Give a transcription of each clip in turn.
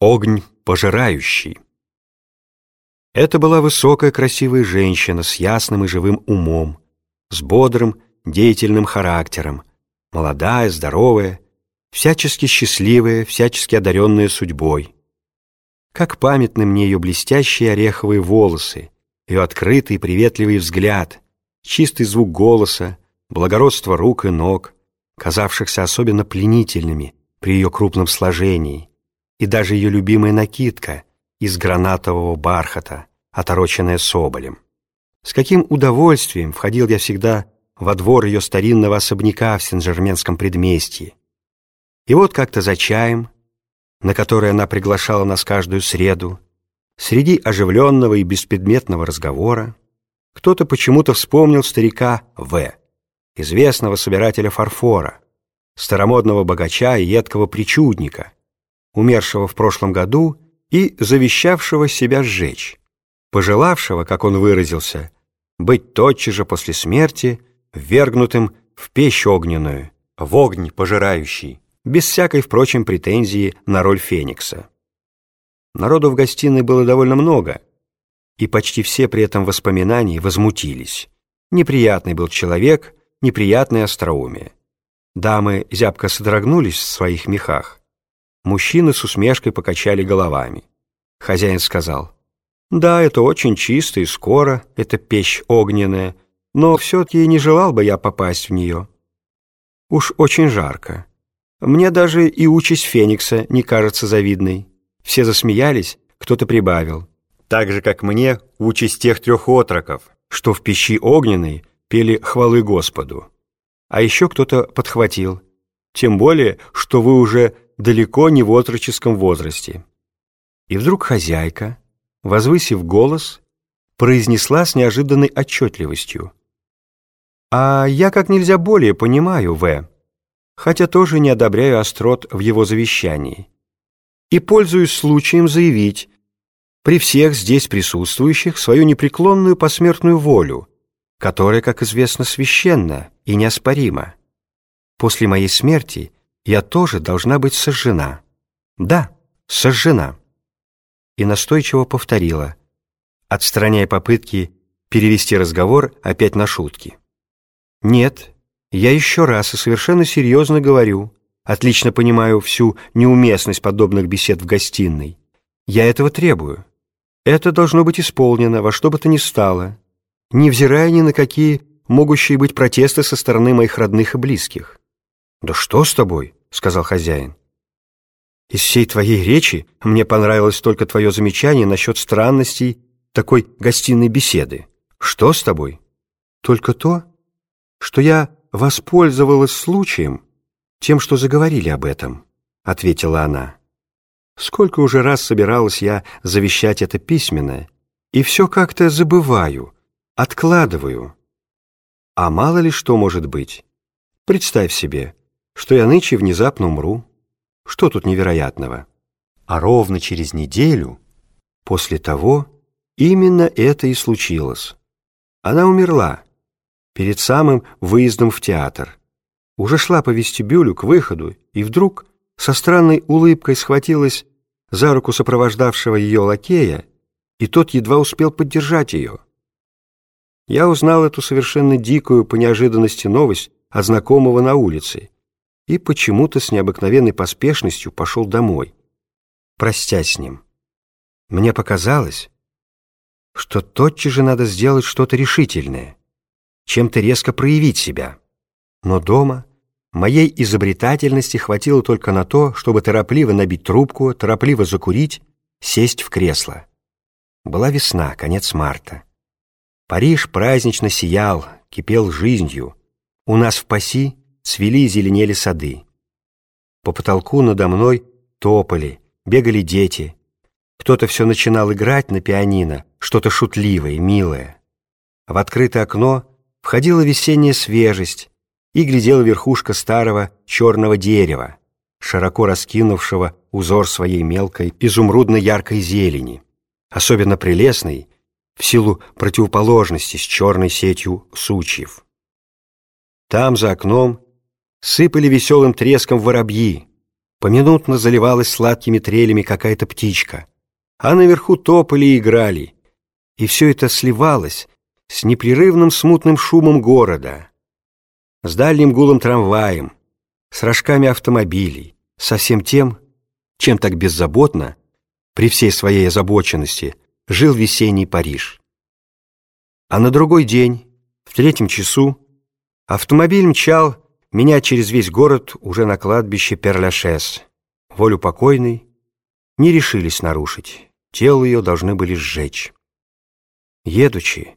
Огонь пожирающий. Это была высокая красивая женщина с ясным и живым умом, с бодрым, деятельным характером, молодая, здоровая, всячески счастливая, всячески одаренная судьбой. Как памятны мне ее блестящие ореховые волосы, ее открытый приветливый взгляд, чистый звук голоса, благородство рук и ног, казавшихся особенно пленительными при ее крупном сложении, и даже ее любимая накидка из гранатового бархата, отороченная соболем. С каким удовольствием входил я всегда во двор ее старинного особняка в Сен-Жерменском предместье. И вот как-то за чаем, на который она приглашала нас каждую среду, среди оживленного и беспредметного разговора, кто-то почему-то вспомнил старика В., известного собирателя фарфора, старомодного богача и едкого причудника, умершего в прошлом году и завещавшего себя сжечь, пожелавшего, как он выразился, быть тотчас же после смерти ввергнутым в печь огненную, в огонь пожирающий, без всякой, впрочем, претензии на роль Феникса. Народу в гостиной было довольно много, и почти все при этом воспоминании возмутились. Неприятный был человек, неприятное остроумие. Дамы зябко содрогнулись в своих мехах, Мужчины с усмешкой покачали головами. Хозяин сказал, «Да, это очень чисто и скоро, это печь огненная, но все-таки не желал бы я попасть в нее. Уж очень жарко. Мне даже и участь Феникса не кажется завидной». Все засмеялись, кто-то прибавил. Так же, как мне, участь тех трех отроков, что в печи огненной пели хвалы Господу. А еще кто-то подхватил. Тем более, что вы уже далеко не в отроческом возрасте. И вдруг хозяйка, возвысив голос, произнесла с неожиданной отчетливостью. «А я как нельзя более понимаю, В, хотя тоже не одобряю острот в его завещании, и пользуюсь случаем заявить при всех здесь присутствующих свою непреклонную посмертную волю, которая, как известно, священна и неоспорима. После моей смерти – я тоже должна быть сожжена. Да, сожжена. И настойчиво повторила, отстраняя попытки перевести разговор опять на шутки. Нет, я еще раз и совершенно серьезно говорю, отлично понимаю всю неуместность подобных бесед в гостиной. Я этого требую. Это должно быть исполнено во что бы то ни стало, невзирая ни на какие могущие быть протесты со стороны моих родных и близких. «Да что с тобой?» — сказал хозяин. «Из всей твоей речи мне понравилось только твое замечание насчет странностей такой гостиной беседы. Что с тобой?» «Только то, что я воспользовалась случаем, тем, что заговорили об этом», — ответила она. «Сколько уже раз собиралась я завещать это письменно, и все как-то забываю, откладываю. А мало ли что может быть. Представь себе, что я нынче внезапно умру. Что тут невероятного? А ровно через неделю после того именно это и случилось. Она умерла перед самым выездом в театр. Уже шла по вестибюлю к выходу, и вдруг со странной улыбкой схватилась за руку сопровождавшего ее лакея, и тот едва успел поддержать ее. Я узнал эту совершенно дикую по неожиданности новость от знакомого на улице и почему-то с необыкновенной поспешностью пошел домой, простясь с ним. Мне показалось, что тотчас же надо сделать что-то решительное, чем-то резко проявить себя. Но дома моей изобретательности хватило только на то, чтобы торопливо набить трубку, торопливо закурить, сесть в кресло. Была весна, конец марта. Париж празднично сиял, кипел жизнью. У нас в Паси цвели и зеленели сады. По потолку надо мной топали, бегали дети. Кто-то все начинал играть на пианино, что-то шутливое, милое. В открытое окно входила весенняя свежесть и глядела верхушка старого черного дерева, широко раскинувшего узор своей мелкой изумрудно-яркой зелени, особенно прелестной в силу противоположности с черной сетью сучьев. Там, за окном, сыпали веселым треском воробьи, Поминутно заливалась сладкими трелями какая-то птичка, а наверху топали и играли. И все это сливалось с непрерывным смутным шумом города, с дальним гулом трамваем, с рожками автомобилей, со всем тем, чем так беззаботно, при всей своей озабоченности, жил весенний Париж. А на другой день, в третьем часу, автомобиль мчал меня через весь город уже на кладбище Перляшес. Волю покойной не решились нарушить, тело ее должны были сжечь. Едучи,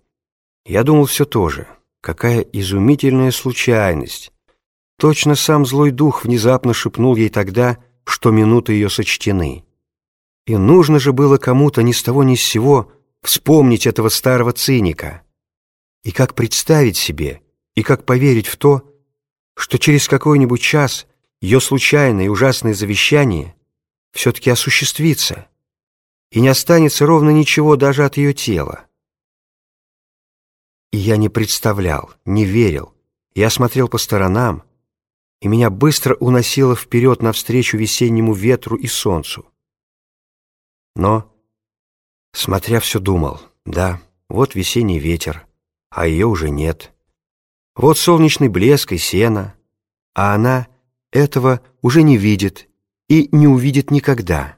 я думал все то же, какая изумительная случайность. Точно сам злой дух внезапно шепнул ей тогда, что минуты ее сочтены. И нужно же было кому-то ни с того ни с сего вспомнить этого старого циника. И как представить себе, и как поверить в то, что через какой-нибудь час ее случайное и ужасное завещание все-таки осуществится, и не останется ровно ничего даже от ее тела. И я не представлял, не верил. Я смотрел по сторонам, и меня быстро уносило вперед навстречу весеннему ветру и солнцу. Но, смотря все думал, да, вот весенний ветер, а ее уже нет. Вот солнечный блеск и сено, а она этого уже не видит и не увидит никогда.